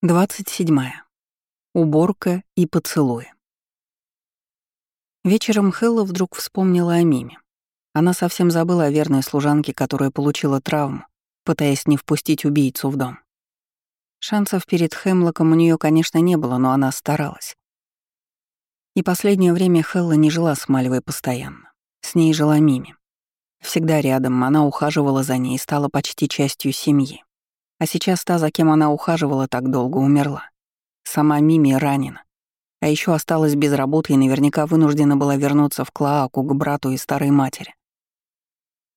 27. Уборка и поцелуи. Вечером Хелла вдруг вспомнила о Миме. Она совсем забыла о верной служанке, которая получила травму, пытаясь не впустить убийцу в дом. Шансов перед Хемлоком у нее, конечно, не было, но она старалась. И последнее время Хелла не жила с Мальвой постоянно. С ней жила Мими. Всегда рядом, она ухаживала за ней и стала почти частью семьи. А сейчас та, за кем она ухаживала так долго, умерла. Сама Мими ранена. А еще осталась без работы и наверняка вынуждена была вернуться в Клоаку к брату и старой матери.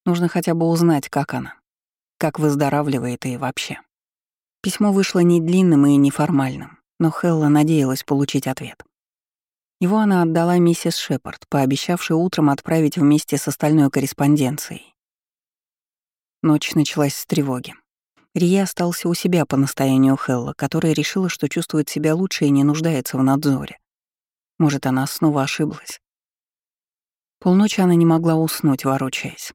Нужно хотя бы узнать, как она, как выздоравливает и вообще. Письмо вышло не длинным и неформальным, но Хелла надеялась получить ответ. Его она отдала миссис Шепард, пообещавшей утром отправить вместе с остальной корреспонденцией. Ночь началась с тревоги. Рия остался у себя по настоянию Хелла, которая решила, что чувствует себя лучше и не нуждается в надзоре. Может, она снова ошиблась. Полночи она не могла уснуть, ворочаясь.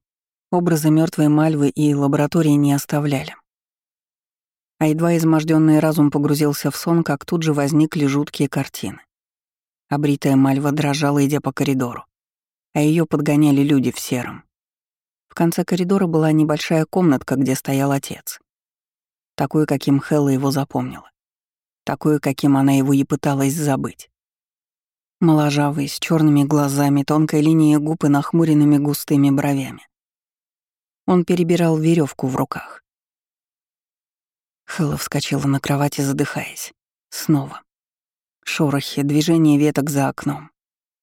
Образы мертвой Мальвы и лаборатории не оставляли. А едва изможденный разум погрузился в сон, как тут же возникли жуткие картины. Обритая Мальва дрожала, идя по коридору, а ее подгоняли люди в сером. В конце коридора была небольшая комнатка, где стоял отец такой, каким Хелла его запомнила, такой, каким она его и пыталась забыть. Моложавый, с черными глазами, тонкой линией губ и нахмуренными густыми бровями. Он перебирал веревку в руках. Хэлла вскочила на кровати, задыхаясь. Снова. Шорохи, движение веток за окном.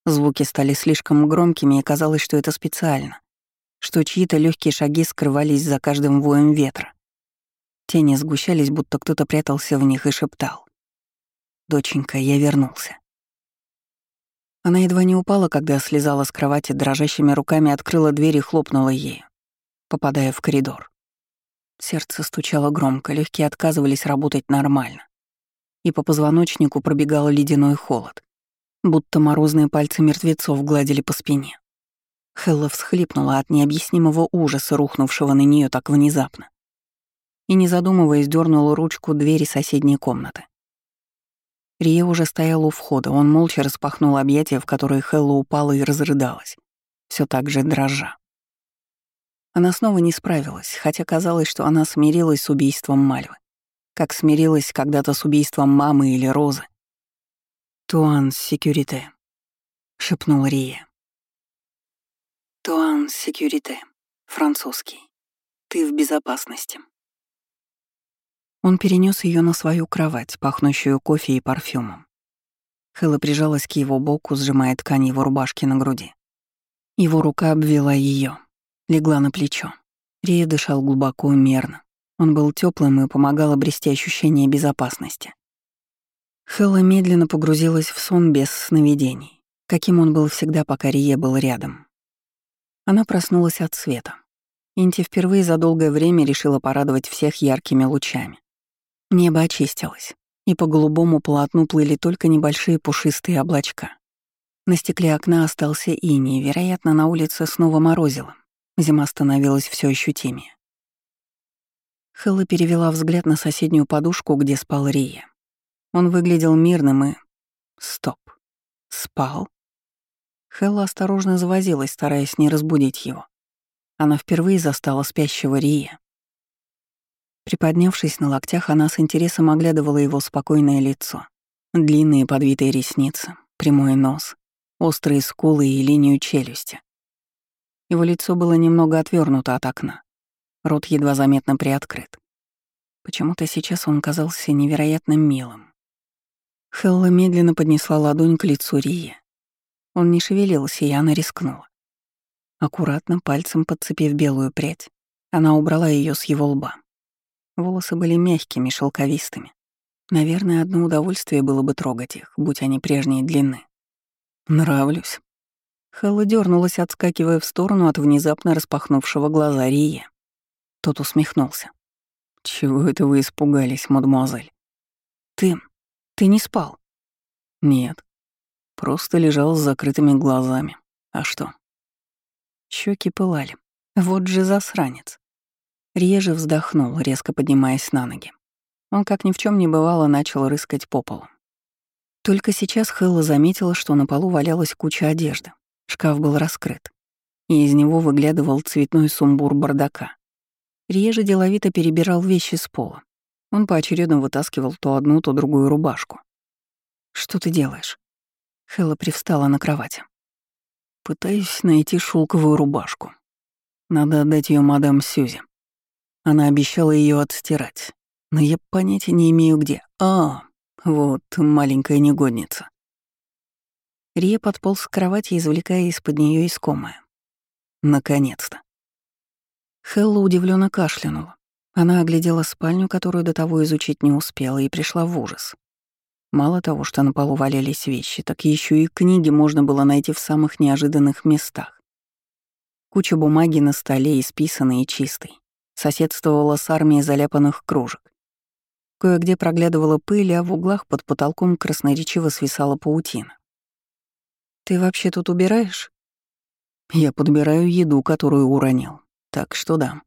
Звуки стали слишком громкими, и казалось, что это специально, что чьи-то легкие шаги скрывались за каждым воем ветра. Тени сгущались, будто кто-то прятался в них и шептал. «Доченька, я вернулся». Она едва не упала, когда слезала с кровати, дрожащими руками открыла дверь и хлопнула ею, попадая в коридор. Сердце стучало громко, легкие отказывались работать нормально. И по позвоночнику пробегал ледяной холод, будто морозные пальцы мертвецов гладили по спине. Хелла всхлипнула от необъяснимого ужаса, рухнувшего на нее так внезапно и, не задумываясь, дернула ручку двери соседней комнаты. Рия уже стоял у входа, он молча распахнул объятия, в которые Хелла упала и разрыдалась, все так же дрожа. Она снова не справилась, хотя казалось, что она смирилась с убийством Мальвы, как смирилась когда-то с убийством мамы или Розы. «Туан секюрите», — шепнул Рия. «Туан секюрите», французский. «Ты в безопасности». Он перенес ее на свою кровать, пахнущую кофе и парфюмом. Хэлла прижалась к его боку, сжимая ткань его рубашки на груди. Его рука обвела ее, легла на плечо. Рия дышал глубоко и мерно. Он был теплым и помогал обрести ощущение безопасности. Хэлла медленно погрузилась в сон без сновидений, каким он был всегда, пока Рия был рядом. Она проснулась от света. Инти впервые за долгое время решила порадовать всех яркими лучами. Небо очистилось, и по голубому полотну плыли только небольшие пушистые облачка. На стекле окна остался иней, вероятно, на улице снова морозило. Зима становилась все ощутимее. Хэлла перевела взгляд на соседнюю подушку, где спал Рия. Он выглядел мирным и... Стоп. Спал? Хэлла осторожно завозилась, стараясь не разбудить его. Она впервые застала спящего Рия. Приподнявшись на локтях, она с интересом оглядывала его спокойное лицо. Длинные подвитые ресницы, прямой нос, острые скулы и линию челюсти. Его лицо было немного отвернуто от окна. Рот едва заметно приоткрыт. Почему-то сейчас он казался невероятно милым. Хелла медленно поднесла ладонь к лицу Рии. Он не шевелился, и она рискнула. Аккуратно, пальцем подцепив белую прядь, она убрала ее с его лба. Волосы были мягкими, шелковистыми. Наверное, одно удовольствие было бы трогать их, будь они прежней длины. «Нравлюсь». Хэлла дернулась, отскакивая в сторону от внезапно распахнувшего глаза Рии. Тот усмехнулся. «Чего это вы испугались, мадемуазель?» «Ты... ты не спал?» «Нет. Просто лежал с закрытыми глазами. А что?» Щеки пылали. Вот же засранец. Реже вздохнул, резко поднимаясь на ноги. Он, как ни в чем не бывало, начал рыскать по полу. Только сейчас Хэлла заметила, что на полу валялась куча одежды. Шкаф был раскрыт, и из него выглядывал цветной сумбур бардака. Рье деловито перебирал вещи с пола. Он поочередно вытаскивал то одну, то другую рубашку. «Что ты делаешь?» Хэлла привстала на кровати. «Пытаюсь найти шелковую рубашку. Надо отдать ее мадам Сьюзи. Она обещала ее отстирать, но я понятия не имею где. А, вот маленькая негодница». Рия подполз к кровати, извлекая из-под нее искомое. Наконец-то. Хелла удивленно кашлянула. Она оглядела спальню, которую до того изучить не успела, и пришла в ужас. Мало того, что на полу валялись вещи, так еще и книги можно было найти в самых неожиданных местах. Куча бумаги на столе, исписанной и чистой, соседствовала с армией заляпанных кружек. Кое-где проглядывала пыль, а в углах под потолком красноречиво свисала паутина. «Ты вообще тут убираешь?» «Я подбираю еду, которую уронил. Так что да.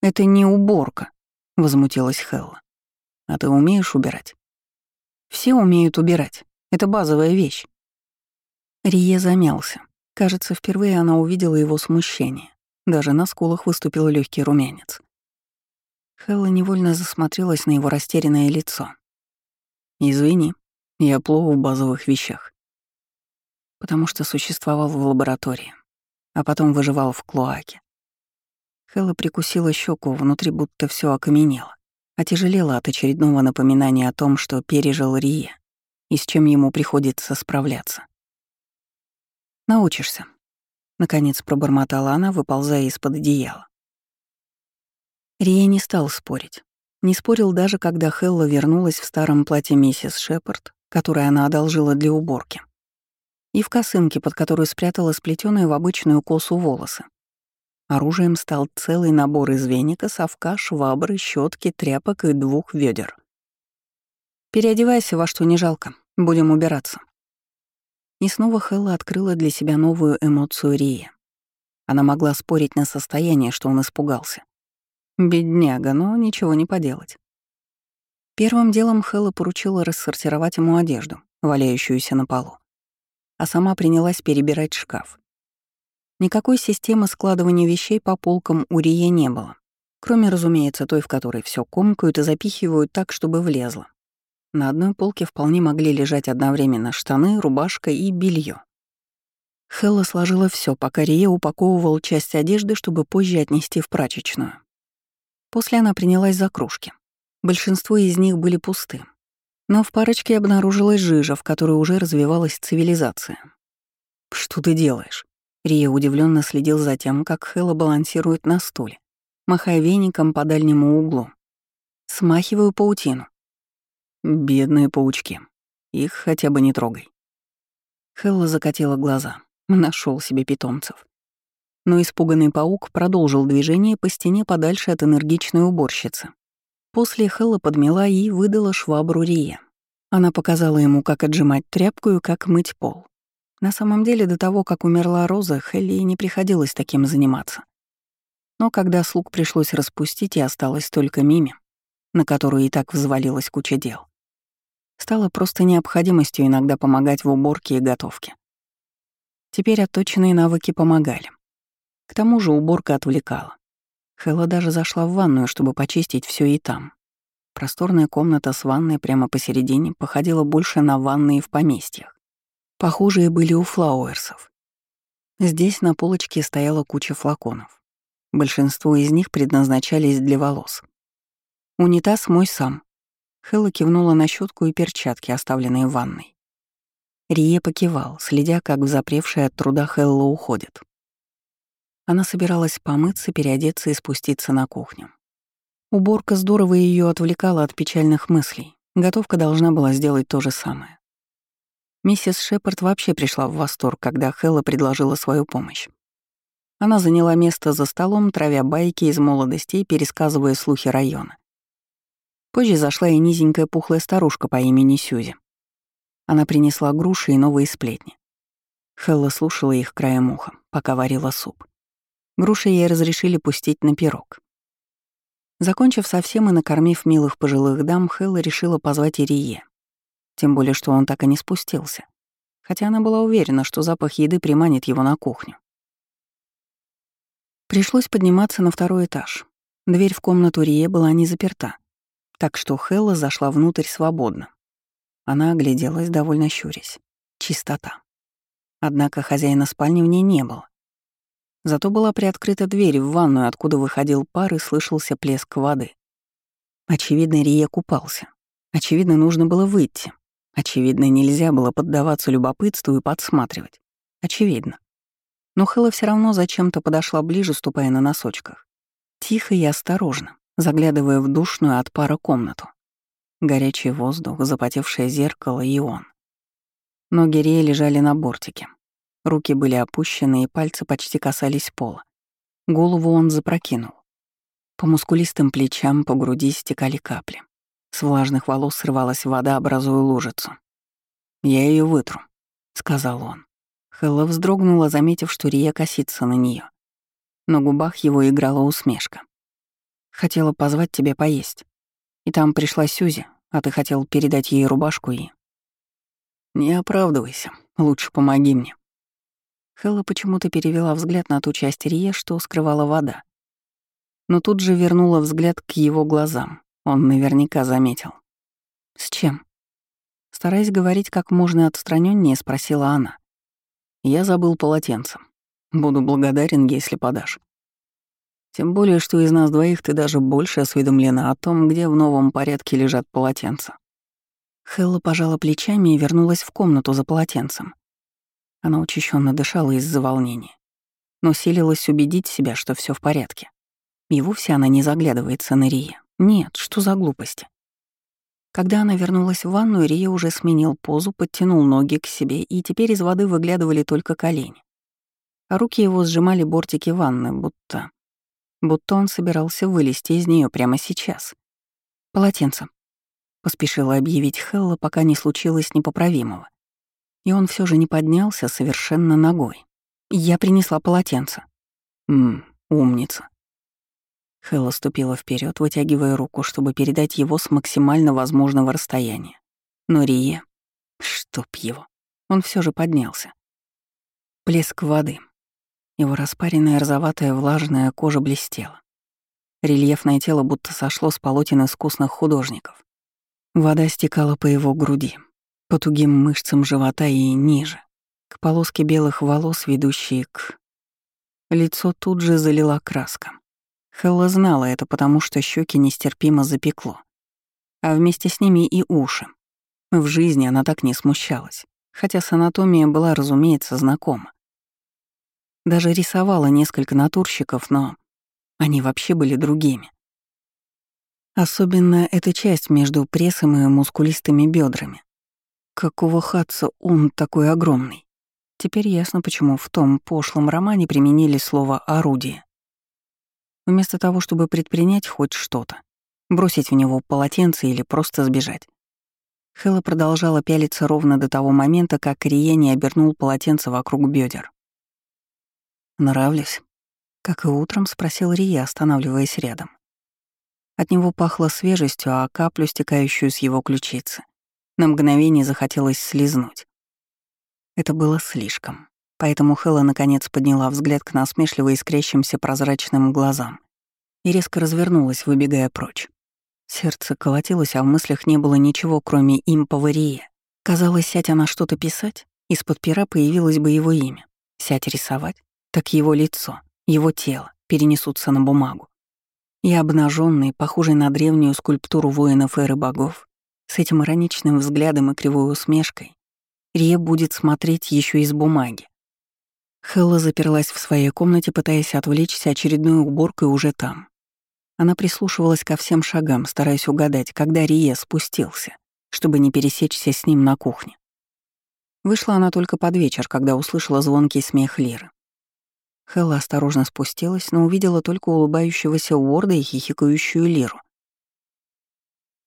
Это не уборка, возмутилась Хелла. А ты умеешь убирать? Все умеют убирать. Это базовая вещь. Рие замялся. Кажется, впервые она увидела его смущение. Даже на скулах выступил легкий румянец. Хелла невольно засмотрелась на его растерянное лицо. «Извини, я плохо в базовых вещах. Потому что существовал в лаборатории, а потом выживал в клоаке. Хэлла прикусила щеку, внутри будто все окаменело, отяжелела от очередного напоминания о том, что пережил Рия и с чем ему приходится справляться. «Научишься», — наконец пробормотала она, выползая из-под одеяла. Рия не стал спорить. Не спорил даже, когда Хелла вернулась в старом платье миссис Шепард, которое она одолжила для уборки, и в косынке, под которую спрятала сплетенные в обычную косу волосы. Оружием стал целый набор из веника, совка, швабры, щетки, тряпок и двух ведер. «Переодевайся во что не жалко, будем убираться». И снова Хэлла открыла для себя новую эмоцию Рии. Она могла спорить на состояние, что он испугался. Бедняга, но ничего не поделать. Первым делом Хэлла поручила рассортировать ему одежду, валяющуюся на полу. А сама принялась перебирать шкаф. Никакой системы складывания вещей по полкам у Рие не было, кроме, разумеется, той, в которой все комкают и запихивают так, чтобы влезло. На одной полке вполне могли лежать одновременно штаны, рубашка и белье. Хелла сложила все, пока Рие упаковывал часть одежды, чтобы позже отнести в прачечную. После она принялась за кружки. Большинство из них были пусты. Но в парочке обнаружилась жижа, в которой уже развивалась цивилизация. «Что ты делаешь?» Рия удивленно следил за тем, как Хэлла балансирует на стуле, махая веником по дальнему углу. Смахиваю паутину. Бедные паучки. Их хотя бы не трогай. Хэлла закатила глаза. Нашел себе питомцев. Но испуганный паук продолжил движение по стене подальше от энергичной уборщицы. После Хэлла подмела и выдала швабру Рия. Она показала ему, как отжимать тряпку и как мыть пол. На самом деле, до того, как умерла Роза, Хелли не приходилось таким заниматься. Но когда слуг пришлось распустить и осталась только Мими, на которую и так взвалилась куча дел, стало просто необходимостью иногда помогать в уборке и готовке. Теперь отточенные навыки помогали. К тому же уборка отвлекала. Хэлла даже зашла в ванную, чтобы почистить все и там. Просторная комната с ванной прямо посередине походила больше на ванные в поместьях. Похожие были у флауэрсов. Здесь на полочке стояла куча флаконов. Большинство из них предназначались для волос. «Унитаз мой сам». Хэлла кивнула на щетку и перчатки, оставленные в ванной. Рие покивал, следя, как взапревшая от труда Хэлла уходит. Она собиралась помыться, переодеться и спуститься на кухню. Уборка здорово ее отвлекала от печальных мыслей. Готовка должна была сделать то же самое. Миссис Шепард вообще пришла в восторг, когда Хэлла предложила свою помощь. Она заняла место за столом, травя байки из молодости и пересказывая слухи района. Позже зашла и низенькая пухлая старушка по имени Сюзи. Она принесла груши и новые сплетни. Хелла слушала их краем уха, пока варила суп. Груши ей разрешили пустить на пирог. Закончив совсем и накормив милых пожилых дам, Хэлла решила позвать Ирие. Тем более, что он так и не спустился. Хотя она была уверена, что запах еды приманит его на кухню. Пришлось подниматься на второй этаж. Дверь в комнату Рие была не заперта, так что Хэлла зашла внутрь свободно. Она огляделась, довольно щурясь. Чистота. Однако хозяина спальни в ней не было. Зато была приоткрыта дверь в ванную, откуда выходил пар и слышался плеск воды. Очевидно, Рия купался. Очевидно, нужно было выйти. Очевидно, нельзя было поддаваться любопытству и подсматривать. Очевидно. Но Хэлла все равно зачем-то подошла ближе, ступая на носочках. Тихо и осторожно, заглядывая в душную от пара комнату. Горячий воздух, запотевшее зеркало и он. Ноги Рии лежали на бортике. Руки были опущены, и пальцы почти касались пола. Голову он запрокинул. По мускулистым плечам, по груди стекали капли. С влажных волос срывалась вода, образуя лужицу. «Я ее вытру», — сказал он. Хэлла вздрогнула, заметив, что Рия косится на нее. На губах его играла усмешка. «Хотела позвать тебя поесть. И там пришла Сюзи, а ты хотел передать ей рубашку и...» «Не оправдывайся, лучше помоги мне», Хэлла почему-то перевела взгляд на ту часть Рие, что скрывала вода. Но тут же вернула взгляд к его глазам. Он наверняка заметил. «С чем?» Стараясь говорить как можно отстраненнее, спросила она. «Я забыл полотенце. Буду благодарен, если подашь. Тем более, что из нас двоих ты даже больше осведомлена о том, где в новом порядке лежат полотенца». Хэлла пожала плечами и вернулась в комнату за полотенцем. Она учащенно дышала из-за волнения, но силилась убедить себя, что все в порядке. И вовсе она не заглядывается на Рия. Нет, что за глупости. Когда она вернулась в ванну, Рия уже сменил позу, подтянул ноги к себе, и теперь из воды выглядывали только колени. А руки его сжимали бортики ванны, будто... Будто он собирался вылезти из нее прямо сейчас. «Полотенце», — поспешила объявить Хелла, пока не случилось непоправимого. И он все же не поднялся совершенно ногой. Я принесла полотенце. Мм, умница. Хэлла ступила вперед, вытягивая руку, чтобы передать его с максимально возможного расстояния. Но Рие... Чтоб его. Он все же поднялся. Плеск воды. Его распаренная розоватая влажная кожа блестела. Рельефное тело будто сошло с полотен искусных художников. Вода стекала по его груди, по тугим мышцам живота и ниже, к полоске белых волос, ведущей к... Лицо тут же залила краска. Хелла знала это, потому что щеки нестерпимо запекло. А вместе с ними и уши. В жизни она так не смущалась, хотя с анатомией была, разумеется, знакома. Даже рисовала несколько натурщиков, но они вообще были другими. Особенно эта часть между прессом и мускулистыми бедрами. Какого хатца он такой огромный? Теперь ясно, почему в том пошлом романе применили слово «орудие». Вместо того, чтобы предпринять хоть что-то, бросить в него полотенце или просто сбежать. Хэлла продолжала пялиться ровно до того момента, как Риени обернул полотенце вокруг бедер. «Нравлюсь?» — как и утром спросил Рия, останавливаясь рядом. От него пахло свежестью, а каплю, стекающую с его ключицы, на мгновение захотелось слизнуть. Это было слишком. Поэтому Хэлла наконец подняла взгляд к насмешливо искрящимся прозрачным глазам и резко развернулась, выбегая прочь. Сердце колотилось, а в мыслях не было ничего, кроме имповарии. Казалось, сядь она что-то писать, из-под пера появилось бы его имя. Сядь рисовать, так его лицо, его тело перенесутся на бумагу. И обнаженный, похожий на древнюю скульптуру воинов эры богов, с этим ироничным взглядом и кривой усмешкой Рия будет смотреть еще из бумаги. Хелла заперлась в своей комнате, пытаясь отвлечься очередной уборкой уже там. Она прислушивалась ко всем шагам, стараясь угадать, когда Рия спустился, чтобы не пересечься с ним на кухне. Вышла она только под вечер, когда услышала звонкий смех Лиры. Хелла осторожно спустилась, но увидела только улыбающегося Уорда и хихикающую Лиру.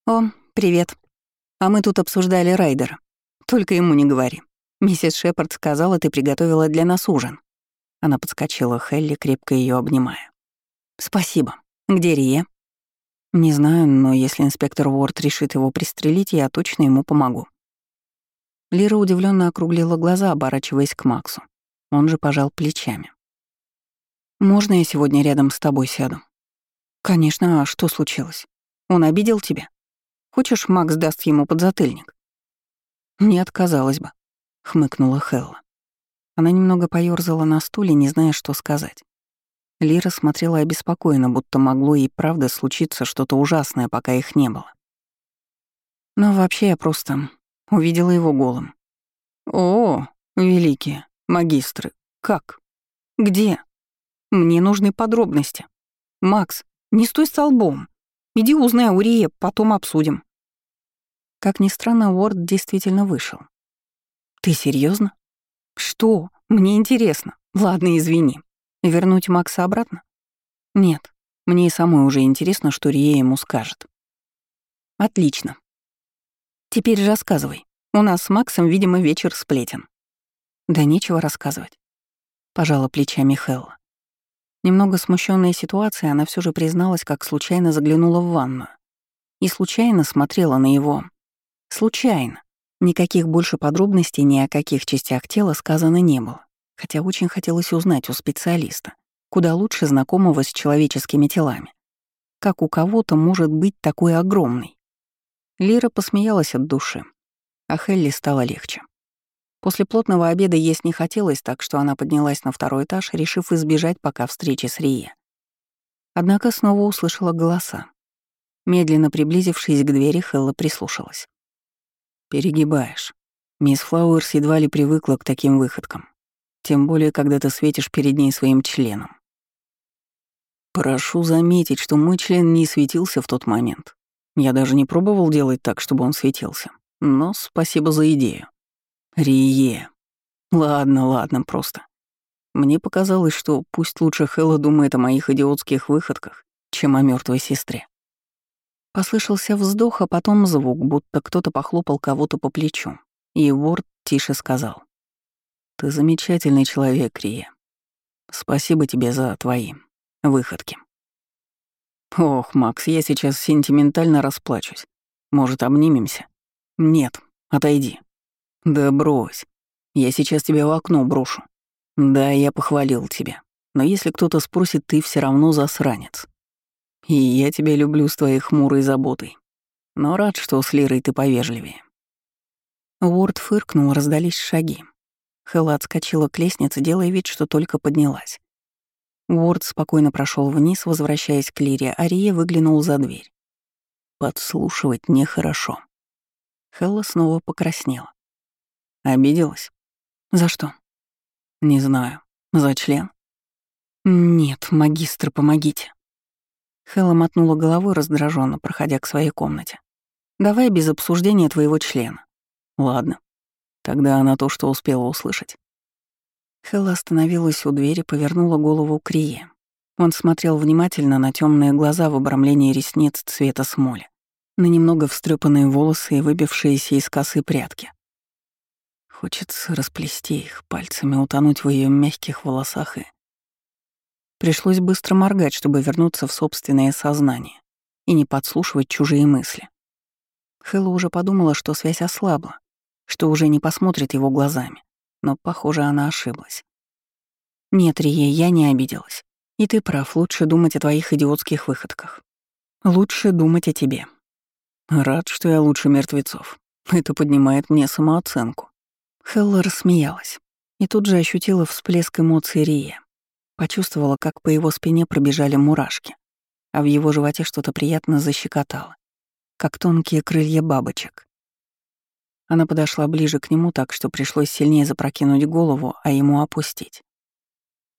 «О, привет», а мы тут обсуждали Райдера. Только ему не говори. Миссис Шепард сказала, ты приготовила для нас ужин. Она подскочила Хелли, крепко ее обнимая. «Спасибо. Где Рия?» Не знаю, но если инспектор Уорд решит его пристрелить, я точно ему помогу. Лира удивленно округлила глаза, оборачиваясь к Максу. Он же пожал плечами. «Можно я сегодня рядом с тобой сяду?» «Конечно, а что случилось? Он обидел тебя? Хочешь, Макс даст ему подзатыльник?» «Не отказалась бы», — хмыкнула Хелла. Она немного поёрзала на стуле, не зная, что сказать. Лира смотрела обеспокоенно, будто могло и правда случиться что-то ужасное, пока их не было. Но вообще я просто увидела его голым. «О, великие магистры, как? Где? Мне нужны подробности. Макс, не стой столбом. Иди узнай у Рия, потом обсудим». Как ни странно, Уорд действительно вышел. «Ты серьезно? «Что? Мне интересно. Ладно, извини. Вернуть Макса обратно? Нет. Мне и самой уже интересно, что Рия ему скажет. Отлично. Теперь рассказывай. У нас с Максом, видимо, вечер сплетен. Да нечего рассказывать. Пожала плечами Хелла. Немного смущенная ситуация, она все же призналась, как случайно заглянула в ванную. И случайно смотрела на его. Случайно. Никаких больше подробностей ни о каких частях тела сказано не было хотя очень хотелось узнать у специалиста, куда лучше знакомого с человеческими телами. Как у кого-то может быть такой огромный? Лира посмеялась от души, а Хелли стало легче. После плотного обеда есть не хотелось, так что она поднялась на второй этаж, решив избежать пока встречи с Рие. Однако снова услышала голоса. Медленно приблизившись к двери, Хелла прислушалась. «Перегибаешь. Мисс Флауэрс едва ли привыкла к таким выходкам. Тем более, когда ты светишь перед ней своим членом. Прошу заметить, что мой член не светился в тот момент. Я даже не пробовал делать так, чтобы он светился. Но спасибо за идею. Рие. Ладно, ладно, просто. Мне показалось, что пусть лучше Хэлла думает о моих идиотских выходках, чем о мертвой сестре. Послышался вздох, а потом звук, будто кто-то похлопал кого-то по плечу. И Ворд тише сказал. Ты замечательный человек, Рия. Спасибо тебе за твои выходки. Ох, Макс, я сейчас сентиментально расплачусь. Может, обнимемся? Нет, отойди. Да брось. Я сейчас тебя в окно брошу. Да, я похвалил тебя. Но если кто-то спросит, ты все равно засранец. И я тебя люблю с твоей хмурой заботой. Но рад, что с Лирой ты повежливее. Уорд фыркнул, раздались шаги. Хэлла отскочила к лестнице, делая вид, что только поднялась. Уорд спокойно прошел вниз, возвращаясь к Лире, а Рия выглянул за дверь. Подслушивать нехорошо. Хэлла снова покраснела. Обиделась? За что? Не знаю. За член? Нет, магистр, помогите. Хэлла мотнула головой раздраженно, проходя к своей комнате. Давай без обсуждения твоего члена. Ладно. Тогда она то, что успела услышать. Хэлла остановилась у двери, повернула голову к Рие. Он смотрел внимательно на темные глаза в обрамлении ресниц цвета смоли, на немного встрепанные волосы и выбившиеся из косы прятки. Хочется расплести их пальцами, утонуть в ее мягких волосах и... Пришлось быстро моргать, чтобы вернуться в собственное сознание и не подслушивать чужие мысли. Хэлла уже подумала, что связь ослабла, что уже не посмотрит его глазами. Но, похоже, она ошиблась. «Нет, Рие, я не обиделась. И ты прав, лучше думать о твоих идиотских выходках. Лучше думать о тебе. Рад, что я лучше мертвецов. Это поднимает мне самооценку». Хелла рассмеялась и тут же ощутила всплеск эмоций Рия. Почувствовала, как по его спине пробежали мурашки, а в его животе что-то приятно защекотало, как тонкие крылья бабочек. Она подошла ближе к нему так, что пришлось сильнее запрокинуть голову, а ему опустить.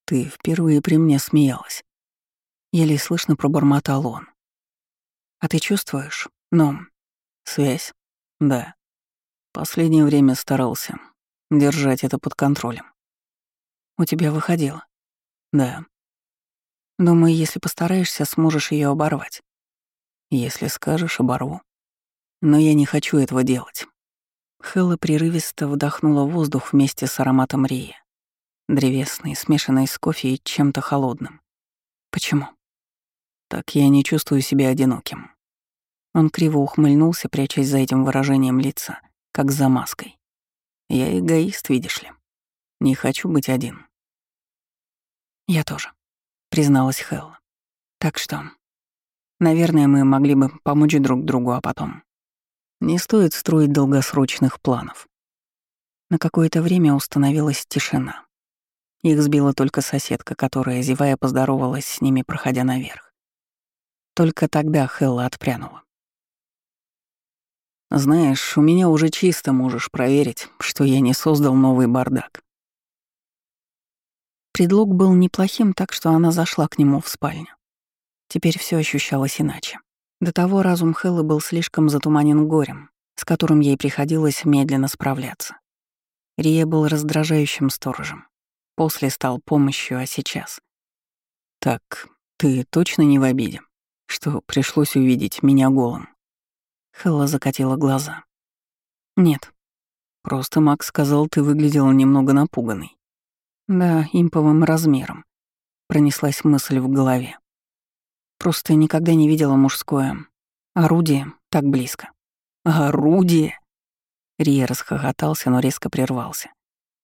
«Ты впервые при мне смеялась». Еле слышно пробормотал он. «А ты чувствуешь? Но... Связь? Да. Последнее время старался держать это под контролем. У тебя выходило? Да. Думаю, если постараешься, сможешь ее оборвать. Если скажешь, оборву. Но я не хочу этого делать. Хэлла прерывисто вдохнула воздух вместе с ароматом рии. Древесный, смешанный с кофе и чем-то холодным. Почему? Так я не чувствую себя одиноким. Он криво ухмыльнулся, прячась за этим выражением лица, как за маской. Я эгоист, видишь ли. Не хочу быть один. Я тоже, призналась Хелла. Так что, наверное, мы могли бы помочь друг другу, а потом. Не стоит строить долгосрочных планов. На какое-то время установилась тишина. Их сбила только соседка, которая, зевая, поздоровалась с ними, проходя наверх. Только тогда Хелла отпрянула. «Знаешь, у меня уже чисто можешь проверить, что я не создал новый бардак». Предлог был неплохим, так что она зашла к нему в спальню. Теперь все ощущалось иначе. До того разум Хеллы был слишком затуманен горем, с которым ей приходилось медленно справляться. Рия был раздражающим сторожем. После стал помощью, а сейчас... «Так, ты точно не в обиде, что пришлось увидеть меня голым?» Хелла закатила глаза. «Нет. Просто Макс сказал, ты выглядела немного напуганной. Да, имповым размером. Пронеслась мысль в голове. Просто никогда не видела мужское орудие так близко. Орудие? Рия расхохотался, но резко прервался,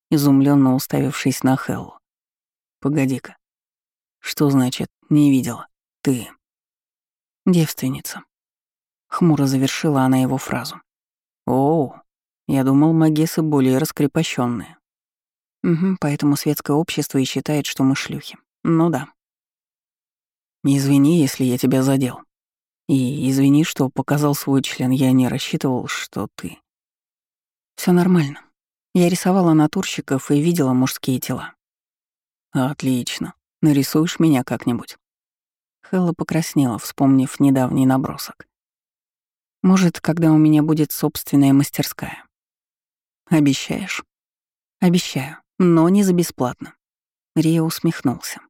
изумленно уставившись на Хеллу. «Погоди-ка. Что значит «не видела»? Ты...» «Девственница». Хмуро завершила она его фразу. «Оу, я думал, магесы более раскрепощенные. Угу, поэтому светское общество и считает, что мы шлюхи. Ну да. Извини, если я тебя задел. И извини, что показал свой член, я не рассчитывал, что ты... Все нормально. Я рисовала натурщиков и видела мужские тела. Отлично. Нарисуешь меня как-нибудь? Хэлла покраснела, вспомнив недавний набросок. Может, когда у меня будет собственная мастерская. Обещаешь? Обещаю, но не за бесплатно. Рия усмехнулся.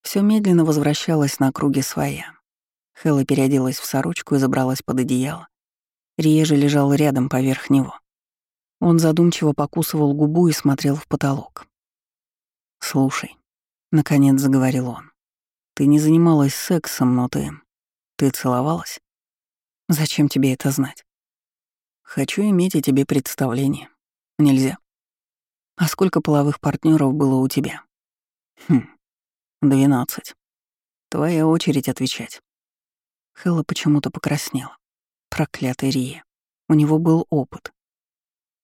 Все медленно возвращалось на круги своя. Хэлла переоделась в сорочку и забралась под одеяло. Рия же лежал рядом поверх него. Он задумчиво покусывал губу и смотрел в потолок. «Слушай», — наконец заговорил он, — «ты не занималась сексом, но ты... ты целовалась? Зачем тебе это знать? Хочу иметь о тебе представление. Нельзя. А сколько половых партнеров было у тебя? Хм, двенадцать. Твоя очередь отвечать. Хэлла почему-то покраснела. Проклятый Рия. У него был опыт.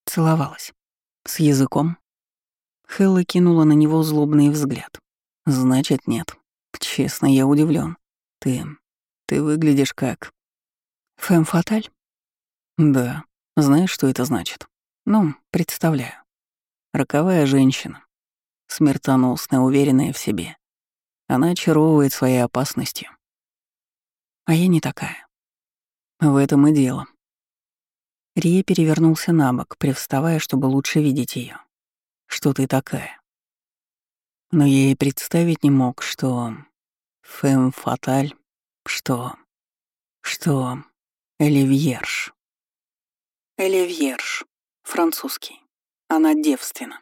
Целовалась. С языком. Хэлла кинула на него злобный взгляд. Значит, нет. Честно, я удивлен. Ты... ты выглядишь как... Фэм-фаталь? Да. Знаешь, что это значит? Ну, представляю. Роковая женщина. Смертоносная, уверенная в себе. Она очаровывает своей опасностью. А я не такая. В этом и дело. Рия перевернулся на бок, привставая, чтобы лучше видеть ее. Что ты такая? Но я и представить не мог, что... Фэм фаталь, что... что... Эливьерш. Эливьерш. Французский. Она девственна.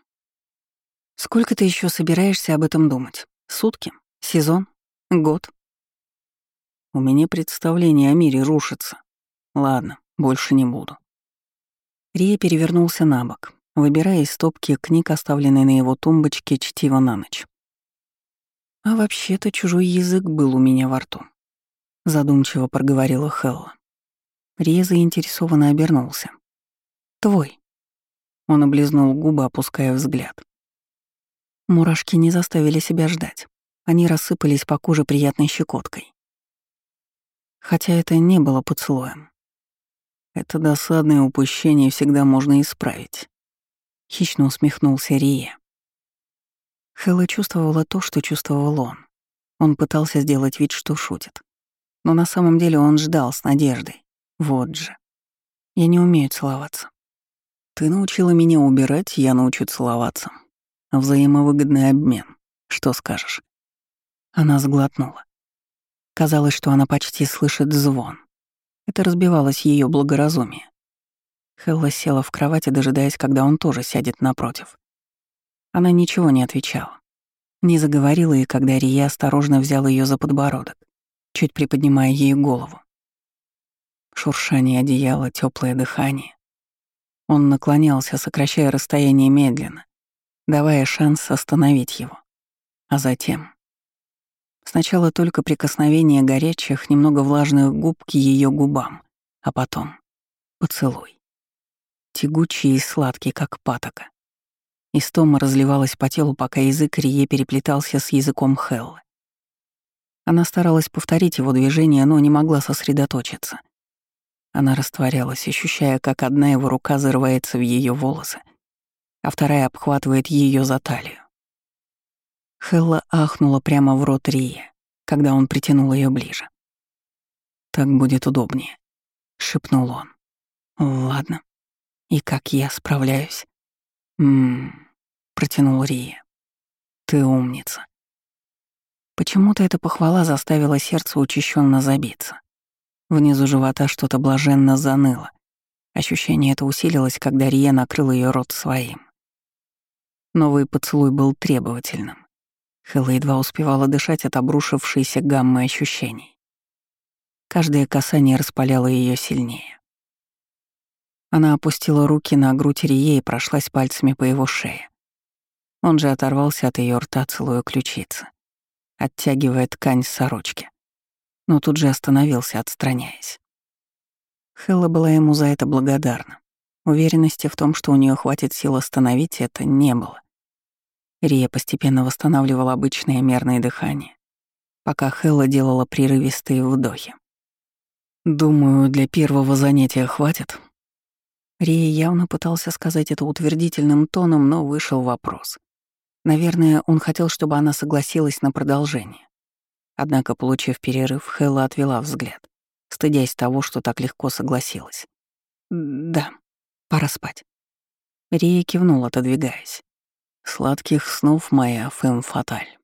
Сколько ты еще собираешься об этом думать? Сутки? Сезон? Год? У меня представление о мире рушится. Ладно, больше не буду. Рия перевернулся на бок, выбирая из стопки книг, оставленной на его тумбочке, чтиво на ночь. А вообще-то чужой язык был у меня во рту. Задумчиво проговорила Хелла. Рия заинтересованно обернулся. «Твой». Он облизнул губы, опуская взгляд. Мурашки не заставили себя ждать. Они рассыпались по коже приятной щекоткой хотя это не было поцелуем. Это досадное упущение всегда можно исправить. Хищно усмехнулся Рия. Хэлла чувствовала то, что чувствовал он. Он пытался сделать вид, что шутит. Но на самом деле он ждал с надеждой. Вот же. Я не умею целоваться. Ты научила меня убирать, я научу целоваться. Взаимовыгодный обмен. Что скажешь? Она сглотнула. Казалось, что она почти слышит звон. Это разбивалось ее благоразумие. Хелла села в кровати, дожидаясь, когда он тоже сядет напротив. Она ничего не отвечала. Не заговорила и когда Рия осторожно взял ее за подбородок, чуть приподнимая ей голову. Шуршание одеяла, теплое дыхание. Он наклонялся, сокращая расстояние медленно, давая шанс остановить его. А затем... Сначала только прикосновение горячих, немного влажных губ к ее губам, а потом поцелуй. Тягучий и сладкий, как патока. Истома разливалась по телу, пока язык Рие переплетался с языком Хеллы. Она старалась повторить его движение, но не могла сосредоточиться. Она растворялась, ощущая, как одна его рука зарывается в ее волосы, а вторая обхватывает ее за талию. Хелла ахнула прямо в рот Рия, когда он притянул ее ближе. «Так будет удобнее», — шепнул он. «Ладно. И как я справляюсь?» «Ммм», — протянул Рия. «Ты умница». Почему-то эта похвала заставила сердце учащенно забиться. Внизу живота что-то блаженно заныло. Ощущение это усилилось, когда Рия накрыл ее рот своим. Новый поцелуй был требовательным. Хэлла едва успевала дышать от обрушившейся гаммы ощущений. Каждое касание распаляло ее сильнее. Она опустила руки на грудь Рие и прошлась пальцами по его шее. Он же оторвался от ее рта, целую ключицы, оттягивая ткань сорочки. Но тут же остановился, отстраняясь. Хэлла была ему за это благодарна. Уверенности в том, что у нее хватит сил остановить это, не было. Рия постепенно восстанавливала обычное мерное дыхание, пока Хэлла делала прерывистые вдохи. «Думаю, для первого занятия хватит». Рия явно пытался сказать это утвердительным тоном, но вышел вопрос. Наверное, он хотел, чтобы она согласилась на продолжение. Однако, получив перерыв, Хэлла отвела взгляд, стыдясь того, что так легко согласилась. «Да, Пора спать. Рия кивнул, отодвигаясь. Сладких снов, моя фэм фаталь.